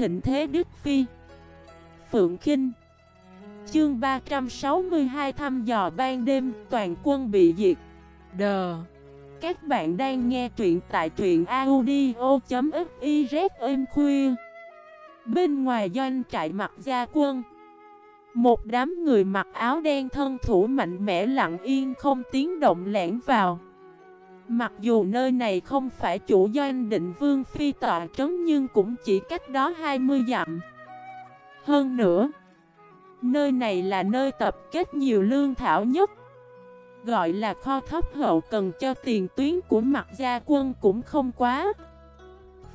thịnh thế Đức Phi. Phượng Kinh. Chương 362 thăm dò ban đêm, toàn quân bị diệt. Đờ. Các bạn đang nghe truyện tại truyện audio.xyz êm khuya Bên ngoài doanh trại mặt gia quân, Một đám người mặc áo đen thân thủ mạnh mẽ lặng yên không tiếng động lẻn vào. Mặc dù nơi này không phải chủ doanh định vương phi tọa trấn nhưng cũng chỉ cách đó 20 dặm. Hơn nữa, Nơi này là nơi tập kết nhiều lương thảo nhất, Gọi là kho thấp hậu cần cho tiền tuyến của mặt gia quân cũng không quá.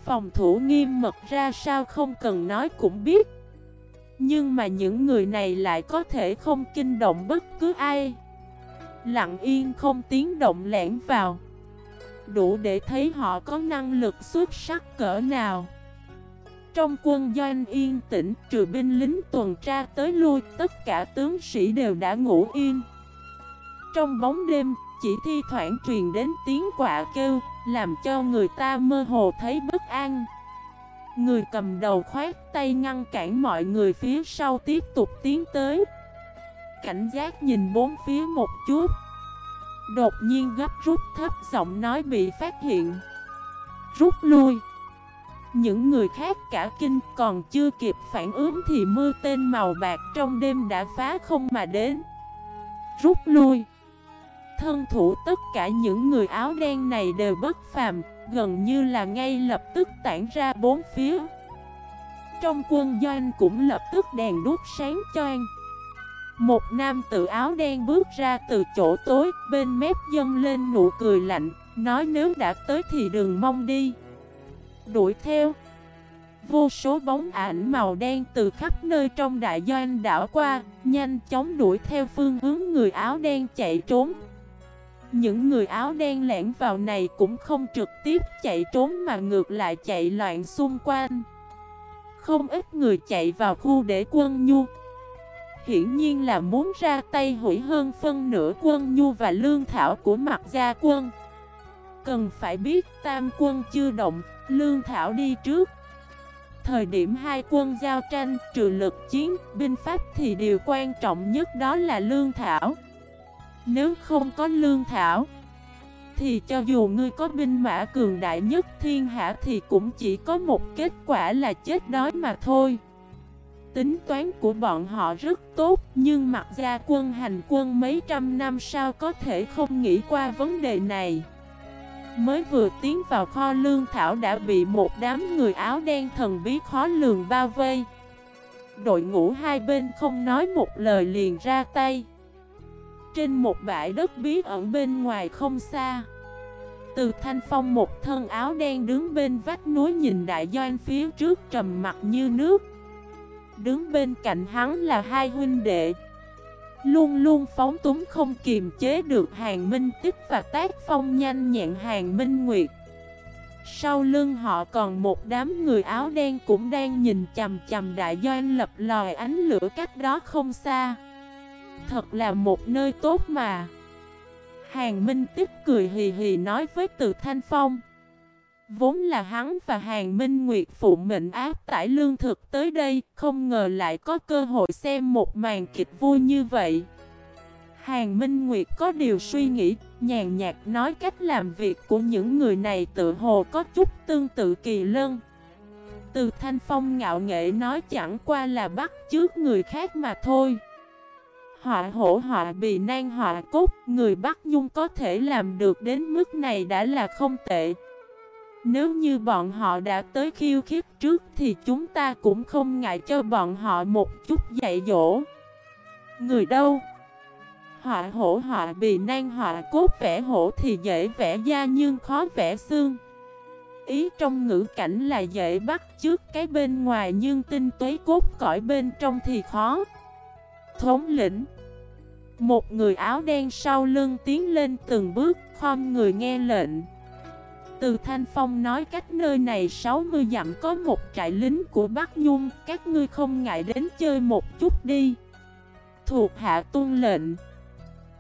Phòng thủ nghiêm mật ra sao không cần nói cũng biết, Nhưng mà những người này lại có thể không kinh động bất cứ ai. Lặng yên không tiếng động lẻn vào. Đủ để thấy họ có năng lực xuất sắc cỡ nào. Trong quân doanh yên tĩnh, trừ binh lính tuần tra tới lui, Tất cả tướng sĩ đều đã ngủ yên. Trong bóng đêm, chỉ thi thoảng truyền đến tiếng quạ kêu, Làm cho người ta mơ hồ thấy bất an. Người cầm đầu khoát tay ngăn cản mọi người phía sau tiếp tục tiến tới. Cảnh giác nhìn bốn phía một chút. Đột nhiên gấp rút thấp giọng nói bị phát hiện. Rút lui. Những người khác cả kinh còn chưa kịp phản ứng thì mưa tên màu bạc trong đêm đã phá không mà đến. Rút lui. Thân thủ tất cả những người áo đen này đều bất phàm, Gần như là ngay lập tức tản ra bốn phía. Trong quân doanh cũng lập tức đèn đuốc sáng cho anh một nam tự áo đen bước ra từ chỗ tối, bên mép dâng lên nụ cười lạnh, nói nếu đã tới thì đừng mong đi. Đuổi theo Vô số bóng ảnh màu đen từ khắp nơi trong đại doanh đảo qua, nhanh chóng đuổi theo phương hướng người áo đen chạy trốn. Những người áo đen lẻn vào này cũng không trực tiếp chạy trốn mà ngược lại chạy loạn xung quanh. Không ít người chạy vào khu để quân nhu hiển nhiên là muốn ra tay hủy hơn phân nửa quân nhu và lương thảo của mặt gia quân. Cần phải biết tam quân chưa động, lương thảo đi trước. Thời điểm hai quân giao tranh, trừ lực chiến, binh pháp thì điều quan trọng nhất đó là lương thảo. Nếu không có lương thảo, thì cho dù ngươi có binh mã cường đại nhất thiên hạ thì cũng chỉ có một kết quả là chết đói mà thôi. Tính toán của bọn họ rất tốt, Nhưng mặt ra quân hành quân mấy trăm năm sau có thể không nghĩ qua vấn đề này. Mới vừa tiến vào kho lương thảo đã bị một đám người áo đen thần bí khó lường bao vây. Đội ngũ hai bên không nói một lời liền ra tay. Trên một bãi đất bí ẩn bên ngoài không xa, Từ thanh phong một thân áo đen đứng bên vách núi nhìn đại doanh phía trước trầm mặt như nước. Đứng bên cạnh hắn là hai huynh đệ. Luôn luôn phóng túng không kiềm chế được hàng minh tích và tác phong nhanh nhẹn hàng minh nguyệt. Sau lưng họ còn một đám người áo đen cũng đang nhìn chầm chầm đại doanh lập lòi ánh lửa cách đó không xa. Thật là một nơi tốt mà. Hàng Minh Tích cười hì hì nói với Từ Thanh Phong. Vốn là hắn và Hàng Minh Nguyệt phụ mệnh áp tải lương thực tới đây, không ngờ lại có cơ hội xem một màn kịch vui như vậy. Hàng Minh Nguyệt có điều suy nghĩ, nhàn nhạt nói cách làm việc của những người này tự hồ có chút tương tự kỳ lân. Từ Thanh Phong ngạo nghệ nói chẳng qua là bắt trước người khác mà thôi. Họa hổ họa bị nan họa cốt, người bắt nhung có thể làm được đến mức này đã là không tệ. Nếu như bọn họ đã tới khiêu khích trước thì chúng ta cũng không ngại cho bọn họ một chút dạy dỗ. Người đâu? Họa hổ họa bị nan họa cốt vẽ hổ thì dễ vẽ da nhưng khó vẽ xương. Ý trong ngữ cảnh là dễ bắt trước cái bên ngoài nhưng tinh tuế cốt cõi bên trong thì khó. Thống lĩnh Một người áo đen sau lưng tiến lên từng bước, khom người nghe lệnh. Từ Thanh Phong nói cách nơi này 60 dặm có một trại lính của Bắc Nhung, Các ngươi không ngại đến chơi một chút đi. Thuộc hạ tuân lệnh.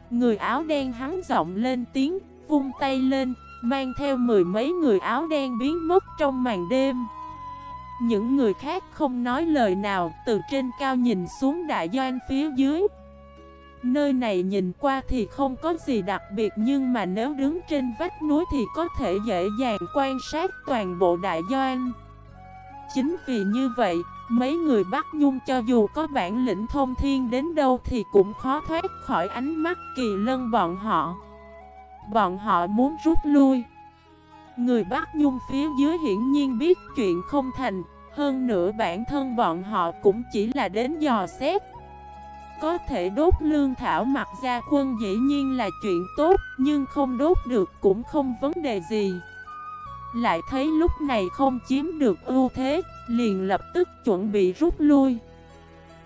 Người áo đen hắn giọng lên tiếng, Vung tay lên, Mang theo mười mấy người áo đen biến mất trong màn đêm. Những người khác không nói lời nào, Từ trên cao nhìn xuống đại doanh phía dưới. Nơi này nhìn qua thì không có gì đặc biệt Nhưng mà nếu đứng trên vách núi thì có thể dễ dàng quan sát toàn bộ đại doanh. Chính vì như vậy, mấy người Bắc Nhung cho dù có bản lĩnh thông thiên đến đâu thì cũng khó thoát khỏi ánh mắt kỳ lân bọn họ. Bọn họ muốn rút lui. Người Bắc Nhung phía dưới hiển nhiên biết chuyện không thành Hơn nữa bản thân bọn họ cũng chỉ là đến dò xét. Có thể đốt lương thảo mặt ra quân dĩ nhiên là chuyện tốt, Nhưng không đốt được cũng không vấn đề gì. Lại thấy lúc này không chiếm được ưu thế, Liền lập tức chuẩn bị rút lui.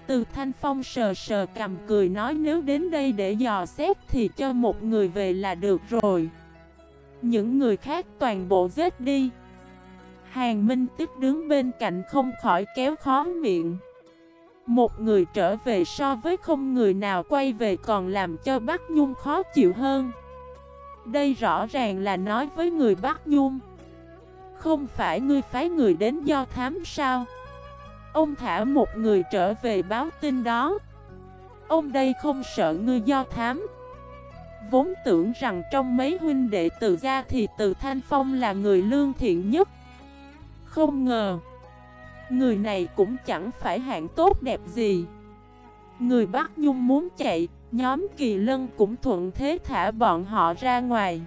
Từ Thanh Phong sờ sờ cầm cười nói nếu đến đây để dò xét thì cho một người về là được rồi. Những người khác toàn bộ giết đi. Hàng Minh Tiếp đứng bên cạnh không khỏi kéo khó miệng. Một người trở về so với không người nào quay về còn làm cho Bắc Nhung khó chịu hơn. Đây rõ ràng là nói với người Bắc Nhung. Không phải ngươi phái người đến do thám sao? Ông thả một người trở về báo tin đó. Ông đây không sợ ngươi do thám. Vốn tưởng rằng trong mấy huynh đệ từ gia thì từ Thanh Phong là người lương thiện nhất. Không ngờ Người này cũng chẳng phải hạng tốt đẹp gì. Người Bắc Nhung muốn chạy, Nhóm Kỳ Lân cũng thuận thế thả bọn họ ra ngoài.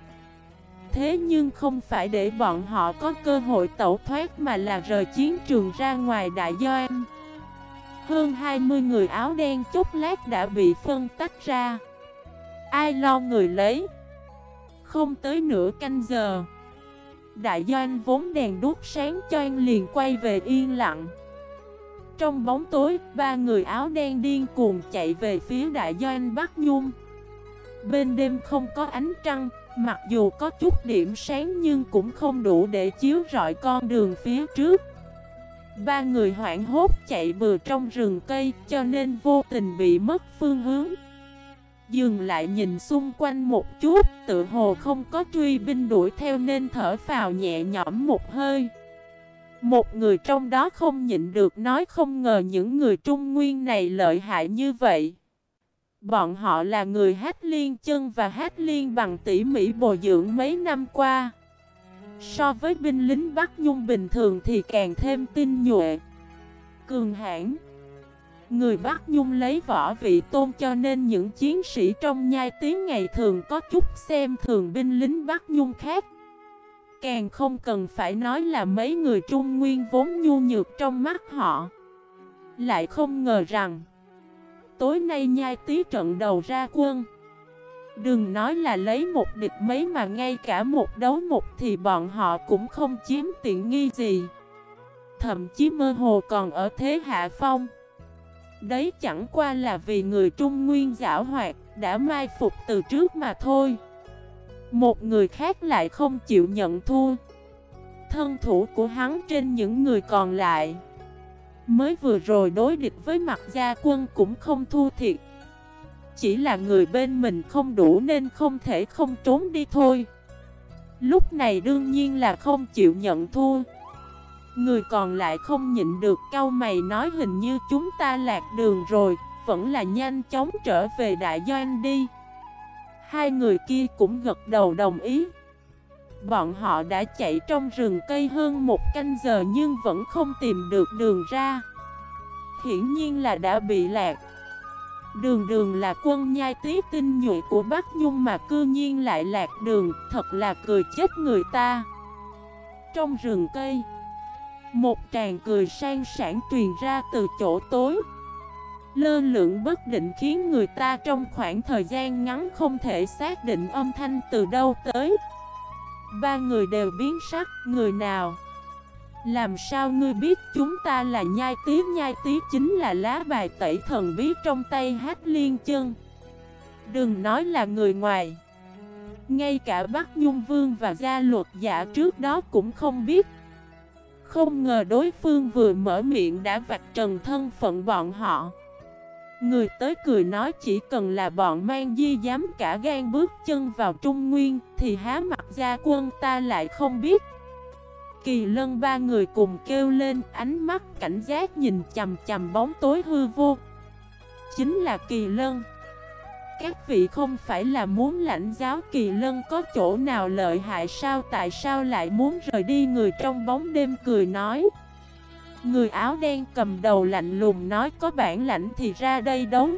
Thế nhưng không phải để bọn họ có cơ hội tẩu thoát Mà là rời chiến trường ra ngoài đại Doan Hơn 20 người áo đen chốc lát đã bị phân tách ra. Ai lo người lấy? Không tới nửa canh giờ. Đại doanh vốn đèn đuốc sáng cho anh liền quay về yên lặng. Trong bóng tối, ba người áo đen điên cuồng chạy về phía đại doanh Bắc Nhung. Bên đêm không có ánh trăng, mặc dù có chút điểm sáng nhưng cũng không đủ để chiếu rọi con đường phía trước. Ba người hoảng hốt chạy bừa trong rừng cây cho nên vô tình bị mất phương hướng. Dừng lại nhìn xung quanh một chút, Tự hồ không có truy binh đuổi theo nên thở phào nhẹ nhõm một hơi. Một người trong đó không nhịn được nói không ngờ những người trung nguyên này lợi hại như vậy. Bọn họ là người hát liên chân và hát liên bằng tỉ mỉ bồi dưỡng mấy năm qua. So với binh lính Bắc Nhung bình thường thì càng thêm tinh nhuệ, Cường hãn. Người Bắc Nhung lấy võ vị tôn cho nên những chiến sĩ trong nhai tiếng ngày thường có chút xem thường binh lính Bắc Nhung khác. Càng không cần phải nói là mấy người Trung Nguyên vốn nhu nhược trong mắt họ. Lại không ngờ rằng, Tối nay nhai tí trận đầu ra quân Đừng nói là lấy một địch mấy mà ngay cả một đấu một thì bọn họ cũng không chiếm tiện nghi gì Thậm chí mơ hồ còn ở thế hạ phong Đấy chẳng qua là vì người Trung Nguyên giả hoạt, đã mai phục từ trước mà thôi. Một người khác lại không chịu nhận thua. Thân thủ của hắn trên những người còn lại. Mới vừa rồi đối địch với mặt gia quân cũng không thua thiệt. Chỉ là người bên mình không đủ nên không thể không trốn đi thôi. Lúc này đương nhiên là không chịu nhận thua. Người còn lại không nhịn được, cau mày nói hình như chúng ta lạc đường rồi, Vẫn là nhanh chóng trở về đại doanh đi. Hai người kia cũng gật đầu đồng ý. Bọn họ đã chạy trong rừng cây hơn một canh giờ nhưng vẫn không tìm được đường ra. Hiển nhiên là đã bị lạc. Đường đường là quân nhai tí tinh nhuệ của Bắc Nhung mà cư nhiên lại lạc đường, Thật là cười chết người ta. Trong rừng cây một tràng cười sang sản truyền ra từ chỗ tối. Lơ lượng bất định khiến người ta trong khoảng thời gian ngắn không thể xác định âm thanh từ đâu tới. Ba người đều biến sắc, người nào? Làm sao ngươi biết chúng ta là nhai tí Nhai tí chính là lá bài tẩy thần bí trong tay hát liên chân. Đừng nói là người ngoài. Ngay cả Bắc Nhung Vương và gia luật giả trước đó cũng không biết không ngờ đối phương vừa mở miệng đã vạch trần thân phận bọn họ. Người tới cười nói chỉ cần là bọn mang di dám cả gan bước chân vào Trung Nguyên Thì há mặt ra quân ta lại không biết. Kỳ lân ba người cùng kêu lên, ánh mắt cảnh giác nhìn chầm chầm bóng tối hư vô. Chính là kỳ lân. Các vị không phải là muốn lãnh giáo kỳ lân có chỗ nào lợi hại sao? Tại sao lại muốn rời đi người trong bóng đêm cười nói? Người áo đen cầm đầu lạnh lùng nói, có bản lãnh thì ra đây đấu.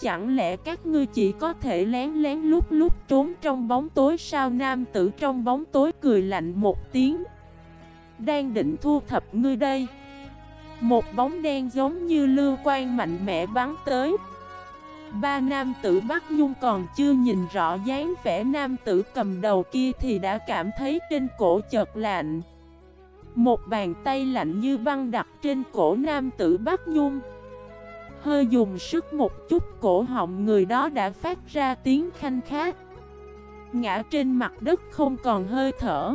Chẳng lẽ các ngươi chỉ có thể lén lén lúc lúc trốn trong bóng tối sao? Nam tử trong bóng tối cười lạnh một tiếng. Đang định thu thập ngươi đây. Một bóng đen giống như lưu quan mạnh mẽ bắn tới. Ba nam tử Bắc Nhung còn chưa nhìn rõ dáng vẻ nam tử cầm đầu kia thì đã cảm thấy trên cổ chợt lạnh. Một bàn tay lạnh như băng đặt trên cổ nam tử Bắc Nhung. Hơi dùng sức một chút, cổ họng người đó đã phát ra tiếng khanh khát Ngã trên mặt đất không còn hơi thở.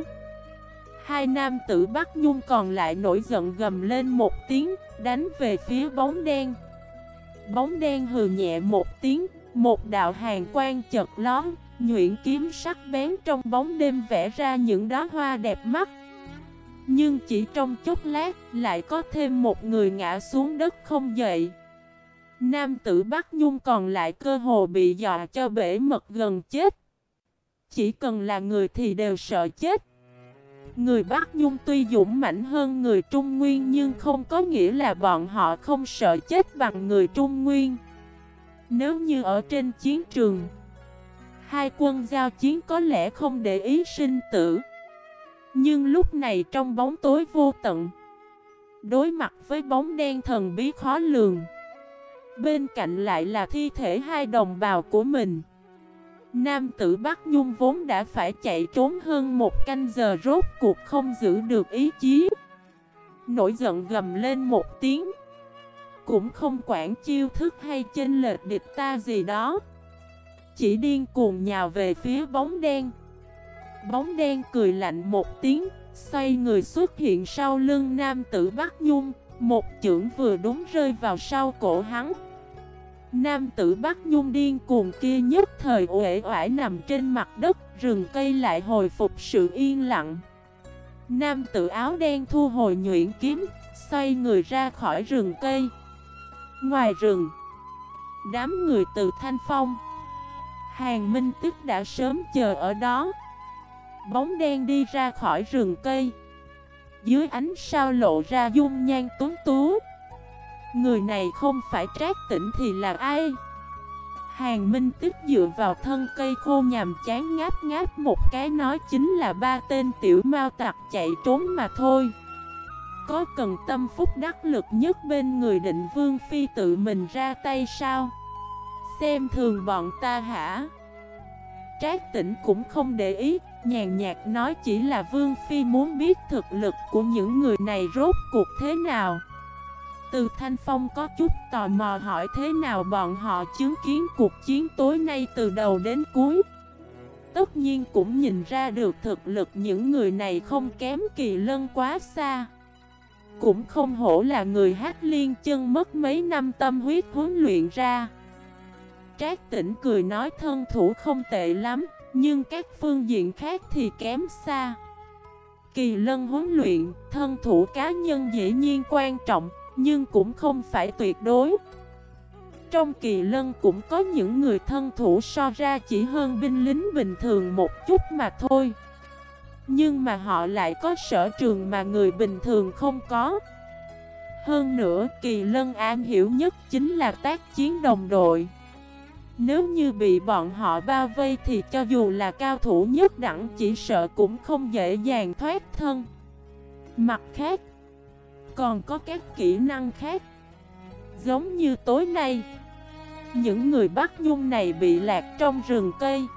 Hai nam tử Bắc Nhung còn lại nổi giận gầm lên một tiếng, Đánh về phía bóng đen. Bóng đen hừ nhẹ một tiếng, Một đạo hàng quang chật lón, Nhuyễn kiếm sắc bén trong bóng đêm vẽ ra những đóa hoa đẹp mắt Nhưng chỉ trong chốc lát lại có thêm một người ngã xuống đất không dậy Nam tử Bắc Nhung còn lại cơ hồ bị dọa cho bể mật gần chết. Chỉ cần là người thì đều sợ chết. Người Bắc Nhung tuy dũng mãnh hơn người Trung Nguyên nhưng không có nghĩa là bọn họ không sợ chết bằng người Trung Nguyên. Nếu như ở trên chiến trường, hai quân giao chiến có lẽ không để ý sinh tử. Nhưng lúc này trong bóng tối vô tận, đối mặt với bóng đen thần bí khó lường, Bên cạnh lại là thi thể hai đồng bào của mình Nam tử Bắc Nhung vốn đã phải chạy trốn hơn một canh giờ rốt cuộc không giữ được ý chí. Nổi giận gầm lên một tiếng. Cũng không quản chiêu thức hay chênh lệch địch ta gì đó. Chỉ điên cuồng nhào về phía bóng đen. Bóng đen cười lạnh một tiếng, Xoay người xuất hiện sau lưng nam tử Bắc Nhung. Một chưởng vừa đúng rơi vào sau cổ hắn. Nam tử Bắc Nhung điên cuồng kia nhất thời uể oải nằm trên mặt đất, rừng cây lại hồi phục sự yên lặng. Nam tử áo đen thu hồi nhuyễn kiếm, xoay người ra khỏi rừng cây. Ngoài rừng, đám người từ Thanh Phong, Hàng Minh Tức đã sớm chờ ở đó. Bóng đen đi ra khỏi rừng cây. Dưới ánh sao lộ ra dung nhan tuấn tú. Người này không phải trác tỉnh thì là ai? Hàng Minh tức dựa vào thân cây khô nhàm chán ngáp ngáp một cái nói chính là ba tên tiểu mao tặc chạy trốn mà thôi. Có cần tâm phúc đắc lực nhất bên người định vương phi tự mình ra tay sao? Xem thường bọn ta hả? Trác tỉnh cũng không để ý, nhàn nhạt nói chỉ là vương phi muốn biết thực lực của những người này rốt cuộc thế nào. Từ Thanh Phong có chút tò mò hỏi thế nào bọn họ chứng kiến cuộc chiến tối nay từ đầu đến cuối. Tất nhiên cũng nhìn ra được thực lực những người này không kém kỳ lân quá xa. Cũng không hổ là người hát liên chân mất mấy năm tâm huyết huấn luyện ra. Trác tỉnh cười nói thân thủ không tệ lắm, nhưng các phương diện khác thì kém xa. Kỳ lân huấn luyện, thân thủ cá nhân dĩ nhiên quan trọng, nhưng cũng không phải tuyệt đối. Trong kỳ lân cũng có những người thân thủ so ra chỉ hơn binh lính bình thường một chút mà thôi. Nhưng mà họ lại có sở trường mà người bình thường không có. Hơn nữa, kỳ lân am hiểu nhất chính là tác chiến đồng đội. Nếu như bị bọn họ bao vây thì cho dù là cao thủ nhất đẳng chỉ sợ cũng không dễ dàng thoát thân. Mặt khác còn có các kỹ năng khác. Giống như tối nay Những người bắt nhung này bị lạc trong rừng cây.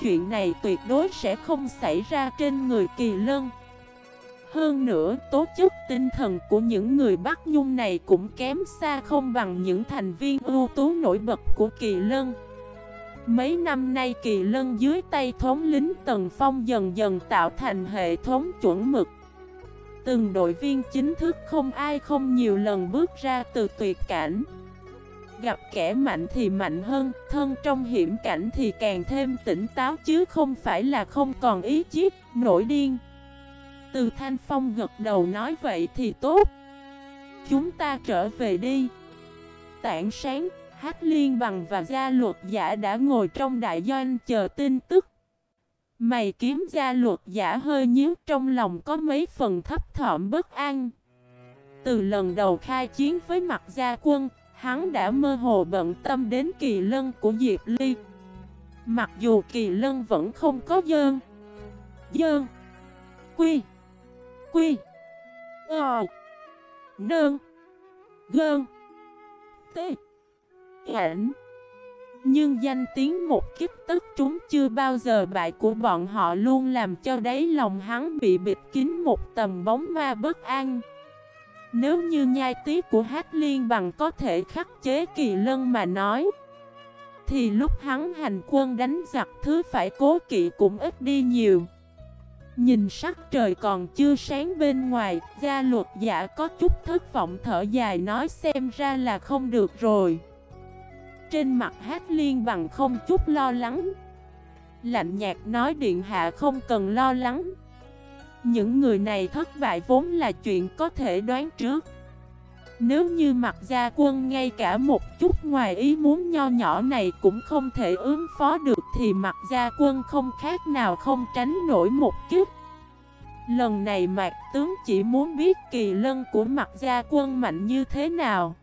Chuyện này tuyệt đối sẽ không xảy ra trên người kỳ lân. Hơn nữa, tố chất tinh thần của những người bắt nhung này cũng kém xa không bằng những thành viên ưu tú nổi bật của kỳ lân. Mấy năm nay kỳ lân dưới tay thống lính Tần Phong dần dần tạo thành hệ thống chuẩn mực. Từng đội viên chính thức không ai không nhiều lần bước ra từ tuyệt cảnh. Gặp kẻ mạnh thì mạnh hơn, thân trong hiểm cảnh thì càng thêm tỉnh táo chứ không phải là không còn ý chí, nổi điên. Từ Thanh Phong gật đầu nói vậy thì tốt. Chúng ta trở về đi. Tảng sáng, Hát Liên Bằng và gia luật giả đã ngồi trong đại doanh chờ tin tức. Mày kiếm gia luật giả hơi nhíu, trong lòng có mấy phần thấp thỏm bất an. Từ lần đầu khai chiến với mặt gia quân, Hắn đã mơ hồ bận tâm đến kỳ lân của Diệp Ly. Mặc dù kỳ lân vẫn không có dơn. Dơn. Quy. Quy. Ờ. Nơn. Gơn. Tê. Ảnh nhưng danh tiếng một kiếp tức chúng chưa bao giờ bại của bọn họ luôn làm cho đáy lòng hắn bị bịt kín một tầm bóng ma bất an Nếu như nhai tí của hát liên bằng có thể khắc chế kỳ lân mà nói Thì lúc hắn hành quân đánh giặc thứ phải cố kỵ cũng ít đi nhiều Nhìn sắc trời còn chưa sáng bên ngoài, gia luật giả có chút thất vọng thở dài nói xem ra là không được rồi. Trên mặt hát liên bằng không chút lo lắng. Lạnh nhạt nói điện hạ không cần lo lắng. Những người này thất bại vốn là chuyện có thể đoán trước. Nếu như mặt gia quân ngay cả một chút ngoài ý muốn nho nhỏ này cũng không thể ứng phó được thì mặt gia quân không khác nào không tránh nổi một kiếp. Lần này mạc tướng chỉ muốn biết kỳ lân của mặt gia quân mạnh như thế nào.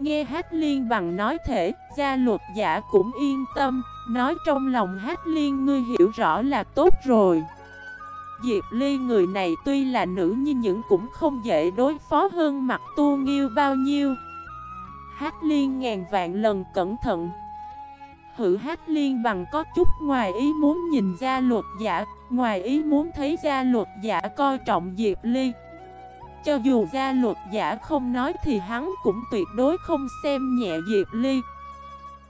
Nghe hát liên bằng nói thể, gia luật giả cũng yên tâm, nói trong lòng hát liên ngươi hiểu rõ là tốt rồi. Diệp Ly người này tuy là nữ nhưng những cũng không dễ đối phó hơn mặt tu nghiêu bao nhiêu. Hát liên ngàn vạn lần cẩn thận. Hử hát liên bằng có chút ngoài ý muốn nhìn gia luật giả, ngoài ý muốn thấy gia luật giả coi trọng Diệp Ly. Cho dù gia luật giả không nói thì hắn cũng tuyệt đối không xem nhẹ Diệp Ly.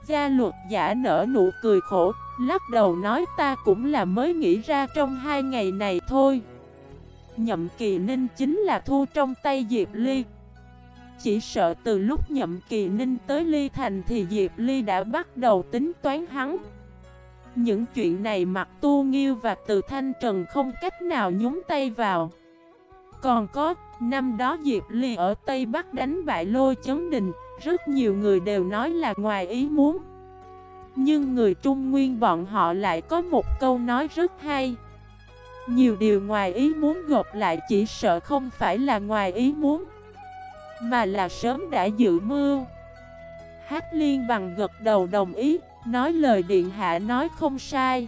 Gia luật giả nở nụ cười khổ, Lắc đầu nói ta cũng là mới nghĩ ra trong hai ngày này thôi. Nhậm kỳ ninh chính là thu trong tay Diệp Ly. Chỉ sợ từ lúc nhậm kỳ ninh tới Ly Thành thì Diệp Ly đã bắt đầu tính toán hắn. Những chuyện này mặc tu nghiêu và từ thanh trần không cách nào nhúng tay vào. Còn có, năm đó Diệp Ly ở Tây Bắc đánh bại lôi chấn đình, Rất nhiều người đều nói là ngoài ý muốn. Nhưng người Trung Nguyên bọn họ lại có một câu nói rất hay. Nhiều điều ngoài ý muốn gộp lại chỉ sợ không phải là ngoài ý muốn, Mà là sớm đã dự mưu. Hát liên bằng gật đầu đồng ý, Nói lời điện hạ nói không sai.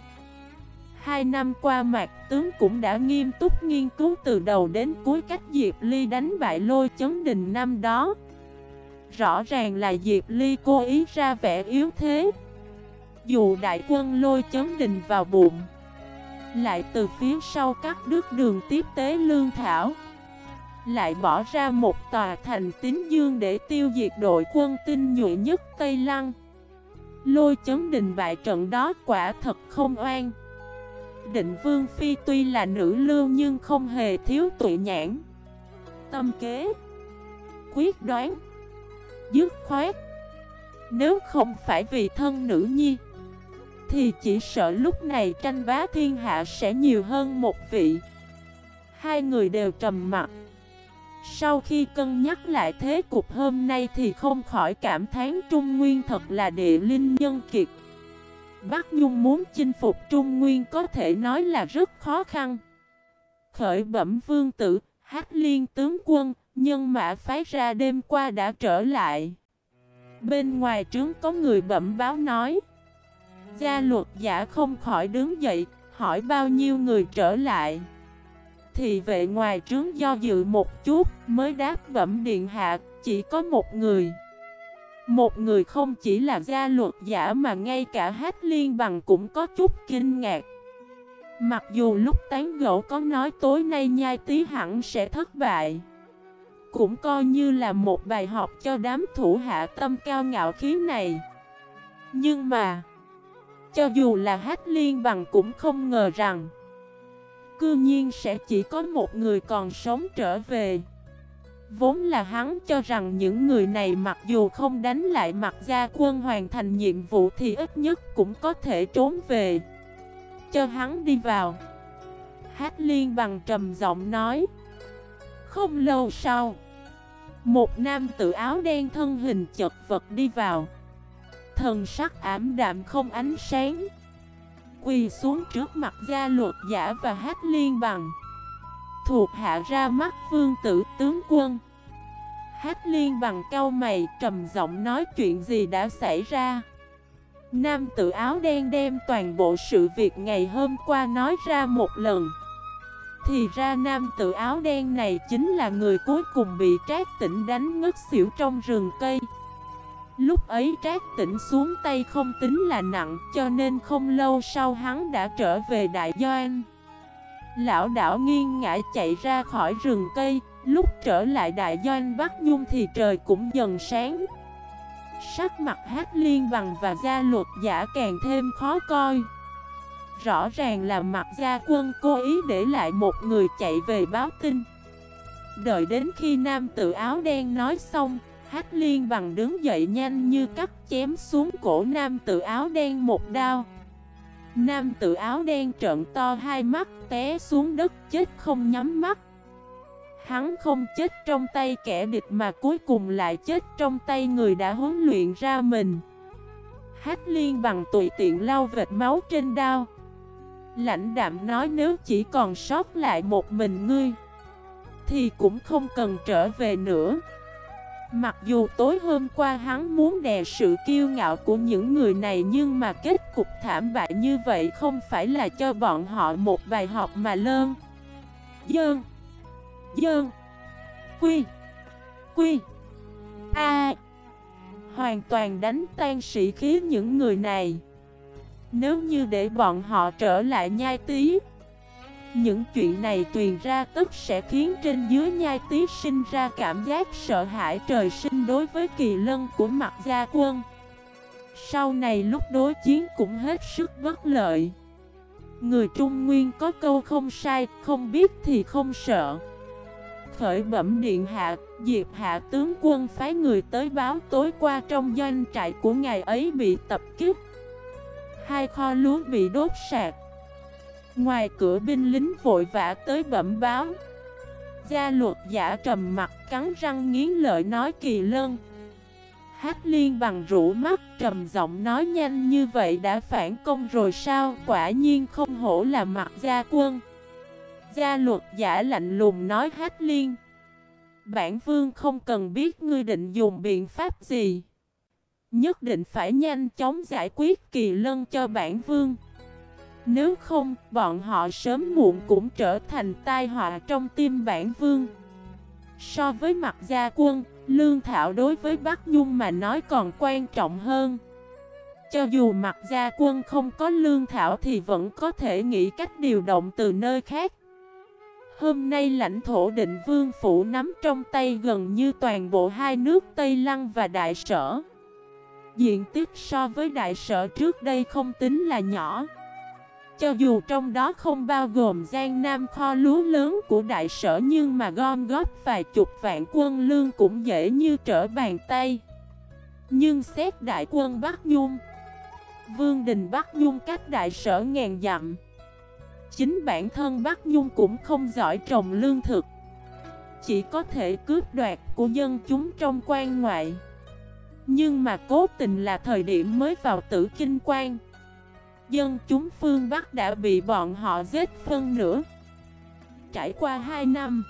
Hai năm qua mạc tướng cũng đã nghiêm túc nghiên cứu từ đầu đến cuối cách Diệp Ly đánh bại lôi chấn đình năm đó. Rõ ràng là Diệp Ly cố ý ra vẻ yếu thế. Dù đại quân lôi chấn đình vào bụng, Lại từ phía sau cắt đứt đường tiếp tế lương thảo, Lại bỏ ra một tòa thành tín dương để tiêu diệt đội quân tinh nhuệ nhất Tây Lăng. Lôi chấn đình bại trận đó quả thật không oan. Định Vương Phi tuy là nữ lưu nhưng không hề thiếu tụi nhãn. Tâm kế, Quyết đoán, Dứt khoát. Nếu không phải vì thân nữ nhi, thì chỉ sợ lúc này tranh bá thiên hạ sẽ nhiều hơn một vị. Hai người đều trầm mặt Sau khi cân nhắc lại thế cục hôm nay thì không khỏi cảm thán Trung Nguyên thật là địa linh nhân kiệt. Bắc Nhung muốn chinh phục Trung Nguyên có thể nói là rất khó khăn Khởi bẩm vương tử, hát liên tướng quân, nhân mã phái ra đêm qua đã trở lại Bên ngoài trướng có người bẩm báo nói Gia luật giả không khỏi đứng dậy, hỏi bao nhiêu người trở lại. Thì vệ ngoài trướng do dự một chút, mới đáp bẩm điện hạ, chỉ có một người. Một người không chỉ là gia luật giả mà ngay cả hát liên bằng cũng có chút kinh ngạc. Mặc dù lúc tán gẫu có nói tối nay nhai tí hẳn sẽ thất bại. Cũng coi như là một bài học cho đám thủ hạ tâm cao ngạo khí này. Nhưng mà, cho dù là hát liên bằng cũng không ngờ rằng, Cư nhiên sẽ chỉ có một người còn sống trở về. Vốn là hắn cho rằng những người này mặc dù không đánh lại mặt gia quân hoàn thành nhiệm vụ thì ít nhất cũng có thể trốn về. Cho hắn đi vào. Hát liên bằng trầm giọng nói. Không lâu sau, Một nam tự áo đen thân hình chật vật đi vào. Thần sắc ảm đạm không ánh sáng, Quỳ xuống trước mặt gia luật giả và hát liên bằng. Thuộc hạ ra mắt vương tử tướng quân. Hát liên bằng cao mày trầm giọng nói chuyện gì đã xảy ra. Nam tử áo đen đem toàn bộ sự việc ngày hôm qua nói ra một lần. Thì ra nam tự áo đen này chính là người cuối cùng bị trác tỉnh đánh ngất xỉu trong rừng cây. Lúc ấy trác tỉnh xuống tay không tính là nặng, cho nên không lâu sau hắn đã trở về Đại Doan Lão đảo nghiêng ngã chạy ra khỏi rừng cây, Lúc trở lại Đại doanh Bắc Nhung thì trời cũng dần sáng. Sắc mặt hát liên bằng và gia luật giả càng thêm khó coi. Rõ ràng là mặt gia quân cố ý để lại một người chạy về báo tin. Đợi đến khi nam tự áo đen nói xong Hát liên bằng đứng dậy nhanh như cắt chém xuống cổ nam tự áo đen một đao. Nam tự áo đen trợn to hai mắt té xuống đất, chết không nhắm mắt. Hắn không chết trong tay kẻ địch mà cuối cùng lại chết trong tay người đã huấn luyện ra mình. Hát liên bằng tùy tiện lau vệt máu trên đao. Lãnh đạm nói nếu chỉ còn sót lại một mình ngươi, Thì cũng không cần trở về nữa. Mặc dù tối hôm qua hắn muốn đè sự kiêu ngạo của những người này Nhưng mà kết cục thảm bại như vậy không phải là cho bọn họ một bài học mà lơn. Dơn. Dơn. Quy. Quy. A. Hoàn toàn đánh tan sĩ khí những người này. Nếu như để bọn họ trở lại nhai tí những chuyện này truyền ra tức sẽ khiến trên dưới nhai tí sinh ra cảm giác sợ hãi trời sinh đối với kỳ lân của mặt gia quân. Sau này lúc đối chiến cũng hết sức bất lợi. Người Trung Nguyên có câu không sai, không biết thì không sợ. Khởi bẩm điện hạ, Diệp hạ tướng quân phái người tới báo tối qua trong doanh trại của ngày ấy bị tập kích. Hai kho lúa bị đốt sạc. Ngoài cửa binh lính vội vã tới bẩm báo. Gia luật giả trầm mặt cắn răng nghiến lợi nói kỳ lân. Hát liên bằng rũ mắt trầm giọng nói nhanh như vậy đã phản công rồi sao? Quả nhiên không hổ là mặt gia quân. Gia luật giả lạnh lùng nói hát liên. Bản vương không cần biết ngươi định dùng biện pháp gì. Nhất định phải nhanh chóng giải quyết kỳ lân cho bản vương nếu không, bọn họ sớm muộn cũng trở thành tai họa trong tim bản vương. So với mặt gia quân, lương thảo đối với Bắc Nhung mà nói còn quan trọng hơn. Cho dù mặt gia quân không có lương thảo thì vẫn có thể nghĩ cách điều động từ nơi khác. Hôm nay lãnh thổ định vương phủ nắm trong tay gần như toàn bộ hai nước Tây Lăng và Đại Sở. Diện tích so với Đại Sở trước đây không tính là nhỏ. Cho dù trong đó không bao gồm gian Nam kho lúa lớn của đại sở nhưng mà gom góp vài chục vạn quân lương cũng dễ như trở bàn tay. Nhưng xét đại quân Bắc Nhung, Vương đình Bắc Nhung cách đại sở ngàn dặm. Chính bản thân Bắc Nhung cũng không giỏi trồng lương thực. Chỉ có thể cướp đoạt của dân chúng trong quan ngoại. Nhưng mà cố tình là thời điểm mới vào tử kinh quan dân chúng phương Bắc đã bị bọn họ giết phân nửa. Trải qua 2 năm,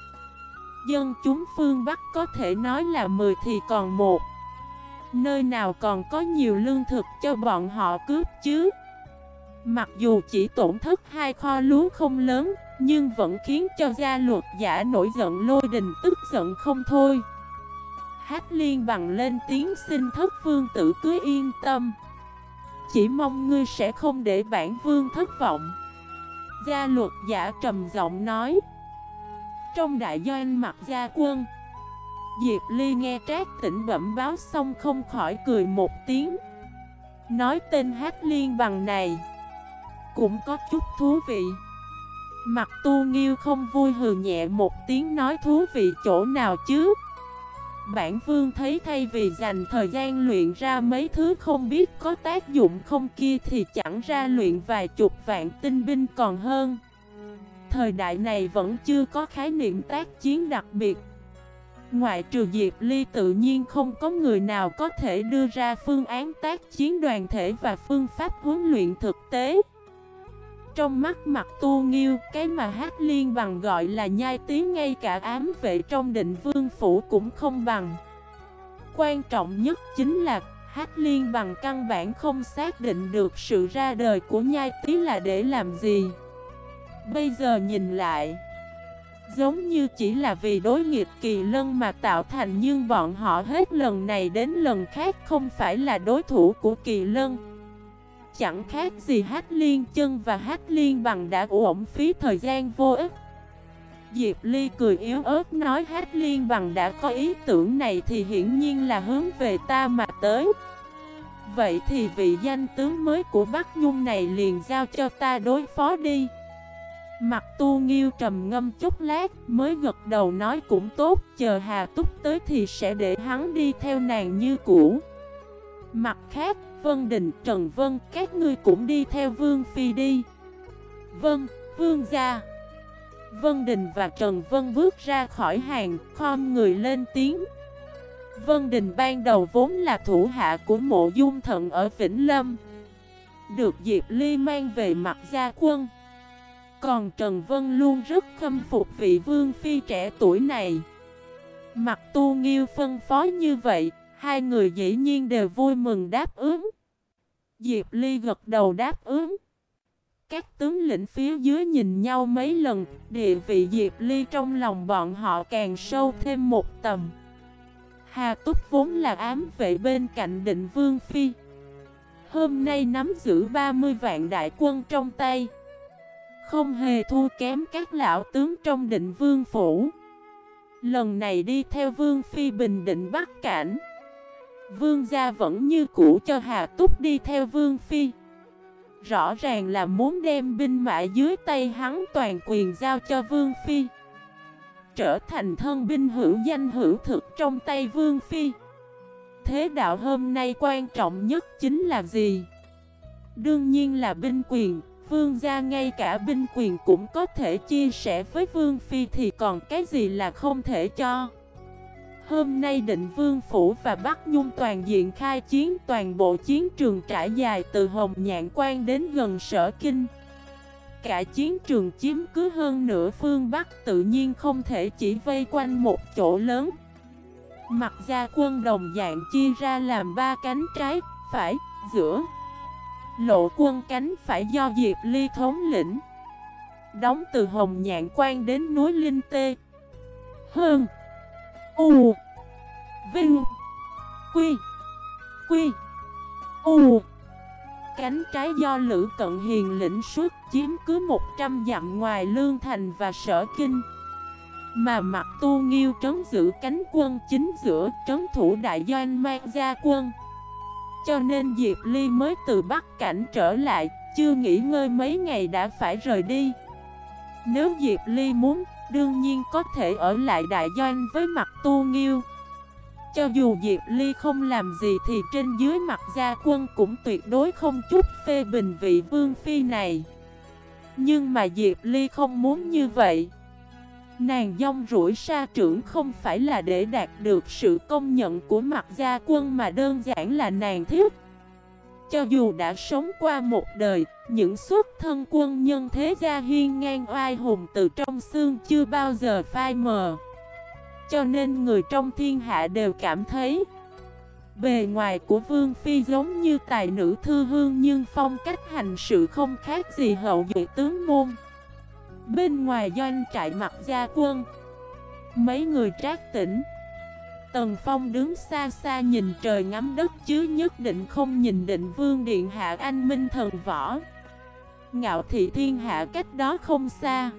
dân chúng phương Bắc có thể nói là 10 thì còn một. Nơi nào còn có nhiều lương thực cho bọn họ cướp chứ? Mặc dù chỉ tổn thất hai kho lúa không lớn, nhưng vẫn khiến cho gia luật giả nổi giận lôi đình tức giận không thôi. Hát liên bằng lên tiếng xin thất vương tử cứ yên tâm. Chỉ mong ngươi sẽ không để bản vương thất vọng. Gia luật giả trầm giọng nói. Trong đại doanh mặt gia quân, Diệp Ly nghe trác tỉnh bẩm báo xong không khỏi cười một tiếng. Nói tên hát liên bằng này Cũng có chút thú vị. Mặt tu nghiêu không vui hừ nhẹ một tiếng nói thú vị chỗ nào chứ? Bản vương thấy thay vì dành thời gian luyện ra mấy thứ không biết có tác dụng không kia thì chẳng ra luyện vài chục vạn tinh binh còn hơn. Thời đại này vẫn chưa có khái niệm tác chiến đặc biệt. Ngoại trừ Diệp Ly tự nhiên không có người nào có thể đưa ra phương án tác chiến đoàn thể và phương pháp huấn luyện thực tế. Trong mắt mặt tu nghiêu, cái mà hát liên bằng gọi là nhai tiếng ngay cả ám vệ trong định vương phủ cũng không bằng. Quan trọng nhất chính là Hát liên bằng căn bản không xác định được sự ra đời của nhai tí là để làm gì. Bây giờ nhìn lại Giống như chỉ là vì đối nghịch kỳ lân mà tạo thành Nhưng bọn họ hết lần này đến lần khác không phải là đối thủ của kỳ lân. Chẳng khác gì hát liên chân và hát liên bằng đã uổng phí thời gian vô ích. Diệp Ly cười yếu ớt nói hát liên bằng đã có ý tưởng này thì hiển nhiên là hướng về ta mà tới. Vậy thì vị danh tướng mới của Bắc Nhung này liền giao cho ta đối phó đi. Mặt tu nghiêu trầm ngâm chút lát, mới gật đầu nói cũng tốt, Chờ Hà Túc tới thì sẽ để hắn đi theo nàng như cũ. Mặt khác Vân Đình Trần Vân các ngươi cũng đi theo Vương Phi đi Vân, Vương gia Vân Đình và Trần Vân bước ra khỏi hàng, khom người lên tiếng. Vân Đình ban đầu vốn là thủ hạ của mộ dung thận ở Vĩnh Lâm. Được Diệp Ly mang về mặt gia quân. Còn Trần Vân luôn rất khâm phục vị vương phi trẻ tuổi này. Mặt tu nghiêu phân phó như vậy, hai người dĩ nhiên đều vui mừng đáp ứng. Diệp Ly gật đầu đáp ứng. Các tướng lĩnh phía dưới nhìn nhau mấy lần, địa vị Diệp Ly trong lòng bọn họ càng sâu thêm một tầm. Hà Túc vốn là ám vệ bên cạnh định Vương Phi. Hôm nay nắm giữ 30 vạn đại quân trong tay. Không hề thua kém các lão tướng trong định Vương Phủ. Lần này đi theo Vương Phi bình định Bắc Cảnh. Vương gia vẫn như cũ cho Hà Túc đi theo Vương Phi. Rõ ràng là muốn đem binh mã dưới tay hắn toàn quyền giao cho Vương Phi Trở thành thân binh hữu danh hữu thực trong tay Vương Phi Thế đạo hôm nay quan trọng nhất chính là gì? Đương nhiên là binh quyền Vương gia ngay cả binh quyền cũng có thể chia sẻ với Vương Phi thì còn cái gì là không thể cho Hôm nay định vương phủ và Bắc Nhung toàn diện khai chiến toàn bộ chiến trường trải dài từ Hồng Nhạn Quan đến gần Sở Kinh. Cả chiến trường chiếm cứ hơn nửa phương Bắc tự nhiên không thể chỉ vây quanh một chỗ lớn. Mặt ra quân đồng dạng chia ra làm ba cánh trái, phải, giữa. Lộ quân cánh phải do Diệp Ly thống lĩnh. Đóng từ Hồng Nhạn Quan đến núi Linh Tê. Hơn U, Vinh, Quy Quy, U. Cánh trái do Lữ Cận Hiền lĩnh suốt chiếm cứ 100 dặm ngoài Lương Thành và Sở Kinh. Mà mặt tu nghiêu trấn giữ cánh quân chính giữa trấn thủ đại doanh mang ra quân. Cho nên Diệp Ly mới từ Bắc Cảnh trở lại, Chưa nghỉ ngơi mấy ngày đã phải rời đi. Nếu Diệp Ly muốn Đương nhiên có thể ở lại đại doanh với mặt tu nghiêu. Cho dù Diệp Ly không làm gì thì trên dưới mặt gia quân cũng tuyệt đối không chút phê bình vị vương phi này. Nhưng mà Diệp Ly không muốn như vậy. Nàng dông rủi sa trưởng không phải là để đạt được sự công nhận của mặt gia quân mà đơn giản là nàng thiết cho dù đã sống qua một đời, những xuất thân quân nhân thế gia hiên ngang oai hùng từ trong xương chưa bao giờ phai mờ. Cho nên người trong thiên hạ đều cảm thấy Bề ngoài của Vương Phi giống như tài nữ thư hương nhưng phong cách hành sự không khác gì hậu duệ tướng môn Bên ngoài doanh trại mặt gia quân Mấy người trác tỉnh Tần Phong đứng xa xa nhìn trời ngắm đất chứ nhất định không nhìn định vương điện hạ anh minh thần võ. Ngạo thị thiên hạ cách đó không xa.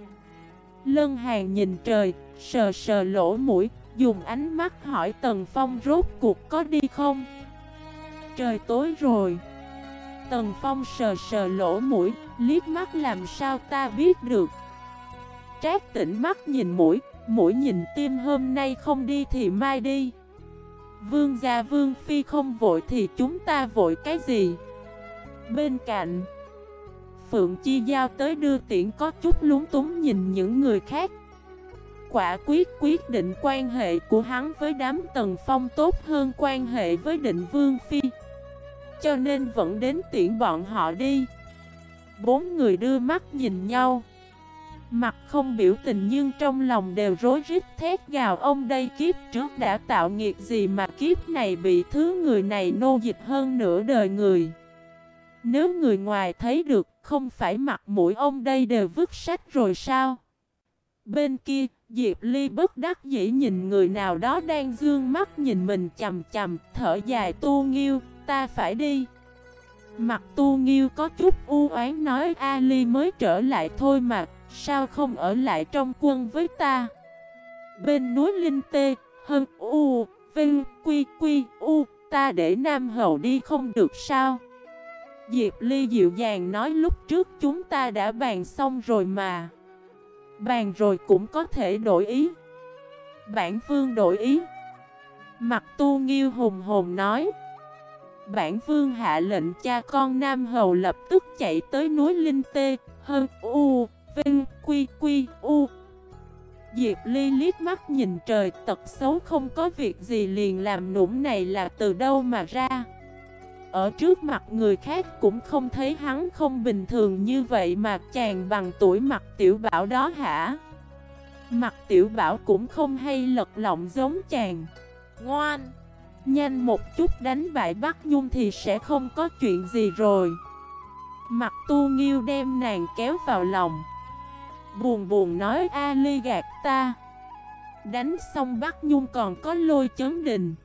Lân hàng nhìn trời, sờ sờ lỗ mũi, dùng ánh mắt hỏi Tần Phong rốt cuộc có đi không? Trời tối rồi. Tần Phong sờ sờ lỗ mũi, liếc mắt làm sao ta biết được? Trác tỉnh mắt nhìn mũi, Mũi nhìn tim hôm nay không đi thì mai đi. Vương gia vương phi không vội thì chúng ta vội cái gì? Bên cạnh, Phượng Chi Giao tới đưa tiễn có chút lúng túng nhìn những người khác. Quả quyết quyết định quan hệ của hắn với đám tần phong tốt hơn quan hệ với định vương phi. Cho nên vẫn đến tiễn bọn họ đi. Bốn người đưa mắt nhìn nhau. Mặt không biểu tình nhưng trong lòng đều rối rít thét gào, ông đây kiếp trước đã tạo nghiệt gì mà kiếp này bị thứ người này nô dịch hơn nửa đời người? Nếu người ngoài thấy được, không phải mặt mũi ông đây đều vứt sách rồi sao? Bên kia, Diệp Ly bất đắc dĩ nhìn người nào đó đang dương mắt nhìn mình chầm chầm thở dài, tu nghiêu, ta phải đi. Mặt tu nghiêu có chút u oán nói, a ly mới trở lại thôi mà Sao không ở lại trong quân với ta? Bên núi Linh Tê Hân U, Vinh, Quy Quy, U, Ta để Nam Hậu đi không được sao? Diệp Ly dịu dàng nói lúc trước chúng ta đã bàn xong rồi mà. Bàn rồi cũng có thể đổi ý. Bản vương đổi ý. Mặt tu nghiêu hùng hồn nói. Bản vương hạ lệnh cha con Nam Hầu lập tức chạy tới núi Linh Tê Hơn U Vinh, Quy, Quy, U. Diệp Ly liếc mắt nhìn trời tật xấu không có việc gì liền làm nũng này là từ đâu mà ra. Ở trước mặt người khác cũng không thấy hắn không bình thường như vậy mà chàng bằng tuổi mặt tiểu bảo đó hả? Mặt tiểu bảo cũng không hay lật lọng giống chàng. Ngoan Nhanh một chút đánh bại Bắc Nhung thì sẽ không có chuyện gì rồi. Mặt tu nghiêu đem nàng kéo vào lòng. Buồn buồn nói, Ali gạt ta. Đánh xong Bắc Nhung còn có lôi chấn đình.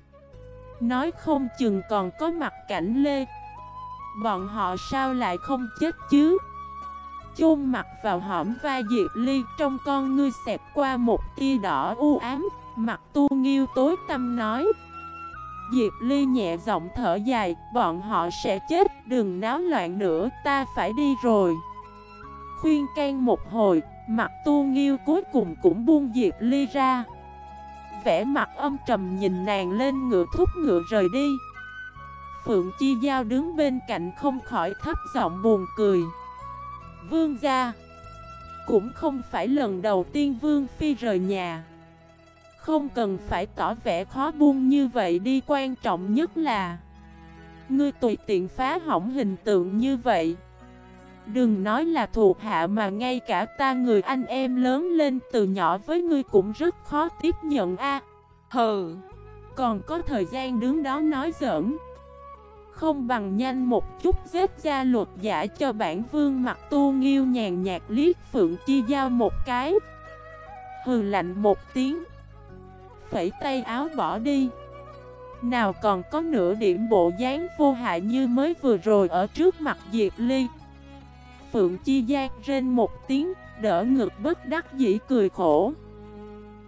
Nói không chừng còn có mặt cảnh lê. Bọn họ sao lại không chết chứ? Chôn mặt vào hõm vai Diệp Ly, Trong con ngươi xẹp qua một tia đỏ u ám. Mặt tu nghiêu tối tâm nói, Diệp Ly nhẹ giọng thở dài, Bọn họ sẽ chết, Đừng náo loạn nữa, Ta phải đi rồi. Khuyên can một hồi Mặt tu nghiêu cuối cùng cũng buông Diệp Ly ra. Vẽ mặt âm trầm nhìn nàng lên ngựa thúc ngựa rời đi. Phượng Chi Giao đứng bên cạnh không khỏi thấp giọng buồn cười. Vương gia, Cũng không phải lần đầu tiên Vương Phi rời nhà. Không cần phải tỏ vẻ khó buông như vậy đi, Quan trọng nhất là Ngươi tùy tiện phá hỏng hình tượng như vậy. Đừng nói là thuộc hạ mà ngay cả ta người anh em lớn lên từ nhỏ với ngươi cũng rất khó tiếp nhận a. hừ, còn có thời gian đứng đó nói giỡn. Không bằng nhanh một chút giết ra luật giả cho bản vương mặt tu nghiêu nhàn nhạt liếc phượng chi giao một cái. Hừ lạnh một tiếng. Phẩy tay áo bỏ đi. Nào còn có nửa điểm bộ dáng vô hại như mới vừa rồi ở trước mặt Diệp Ly. Phượng Chi Giang rên một tiếng, đỡ ngực bất đắc dĩ cười khổ.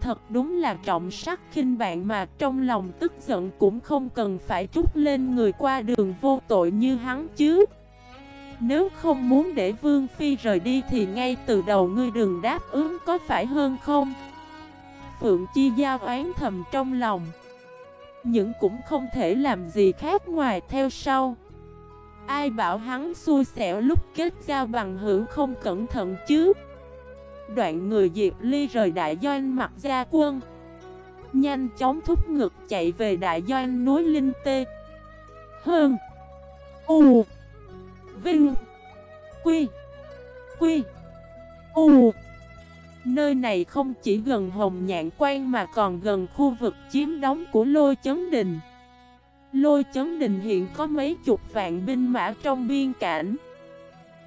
Thật đúng là trọng sắc khinh bạn mà trong lòng tức giận cũng không cần phải trút lên người qua đường vô tội như hắn chứ. Nếu không muốn để Vương Phi rời đi thì ngay từ đầu ngươi đừng đáp ứng có phải hơn không? Phượng Chi Giao oán thầm trong lòng. Nhưng cũng không thể làm gì khác ngoài theo sau. Ai bảo hắn xui xẻo lúc kết giao bằng hữu không cẩn thận chứ? Đoạn người Diệp Ly rời đại doanh mặt gia quân. Nhanh chóng thúc ngực chạy về đại doanh núi Linh Tê. Hơn U. Vinh. Quy. Quy. U. Nơi này không chỉ gần Hồng Nhạn Quan mà còn gần khu vực chiếm đóng của Lôi Chấn Đình. Lôi chấn đình hiện có mấy chục vạn binh mã trong biên cảnh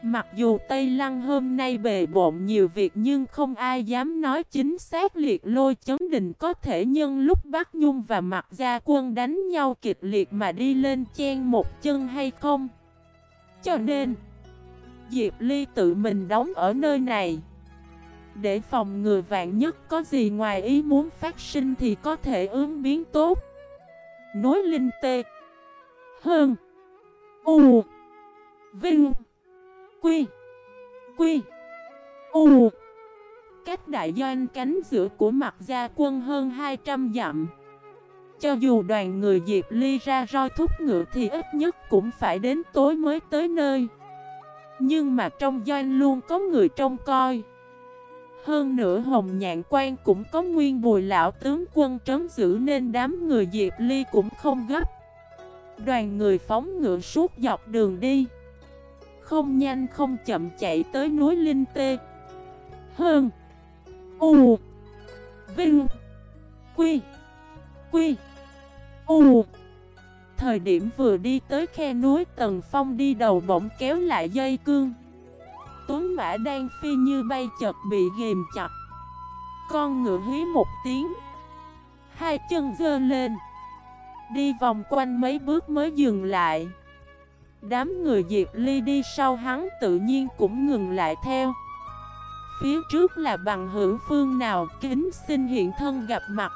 Mặc dù Tây Lăng hôm nay bề bộn nhiều việc nhưng không ai dám nói chính xác liệt lôi chấn đình có thể nhân lúc Bắc Nhung và mặt gia quân đánh nhau kịch liệt mà đi lên chen một chân hay không. Cho nên, Diệp Ly tự mình đóng ở nơi này. Để phòng ngừa vạn nhất có gì ngoài ý muốn phát sinh thì có thể ứng biến tốt. Nối linh tê. Hơn. U. Vinh. Quy. Quy. U. Cách đại doanh cánh giữa của mặt gia quân hơn 200 dặm. Cho dù đoàn người Diệp Ly ra roi thúc ngựa thì ít nhất cũng phải đến tối mới tới nơi. Nhưng mà trong doanh luôn có người trông coi. Hơn nữa Hồng Nhạn Quan cũng có nguyên bùi lão tướng quân trấn giữ Nên đám người Diệp Ly cũng không gấp. Đoàn người phóng ngựa suốt dọc đường đi. Không nhanh không chậm chạy tới núi Linh Tê. Hơn. U. Vinh. Quy. Quy. U. Thời điểm vừa đi tới khe núi Tần Phong đi đầu bỗng kéo lại dây cương. Tuấn mã đang phi như bay chợt bị ghim chặt. Con ngựa hí một tiếng. Hai chân dơ lên. Đi vòng quanh mấy bước mới dừng lại. Đám người Diệp Ly đi sau hắn tự nhiên cũng ngừng lại theo. Phía trước là bằng hữu phương nào kính xin hiện thân gặp mặt.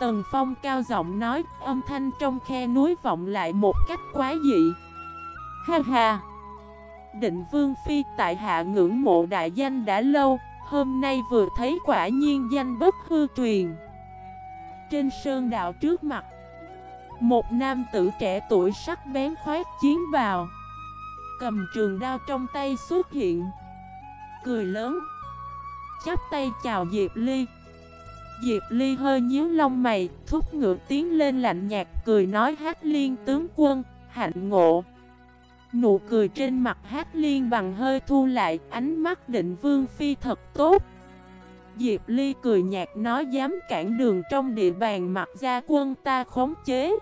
Tần Phong cao giọng nói, âm thanh trong khe núi vọng lại một cách quá dị. Ha ha! Định Vương Phi tại hạ ngưỡng mộ đại danh đã lâu Hôm nay vừa thấy quả nhiên danh bất hư truyền Trên sơn đạo trước mặt Một nam tử trẻ tuổi sắc bén khoét chiến bào Cầm trường đao trong tay xuất hiện Cười lớn Chắp tay chào Diệp Ly Diệp Ly hơi nhíu lông mày, thúc ngựa tiến lên lạnh nhạt cười nói hát liên tướng quân, hạnh ngộ. Nụ cười trên mặt hát liên bằng hơi thu lại, ánh mắt định vương phi thật tốt. Diệp Ly cười nhạt nói dám cản đường trong địa bàn mặt gia quân ta khống chế.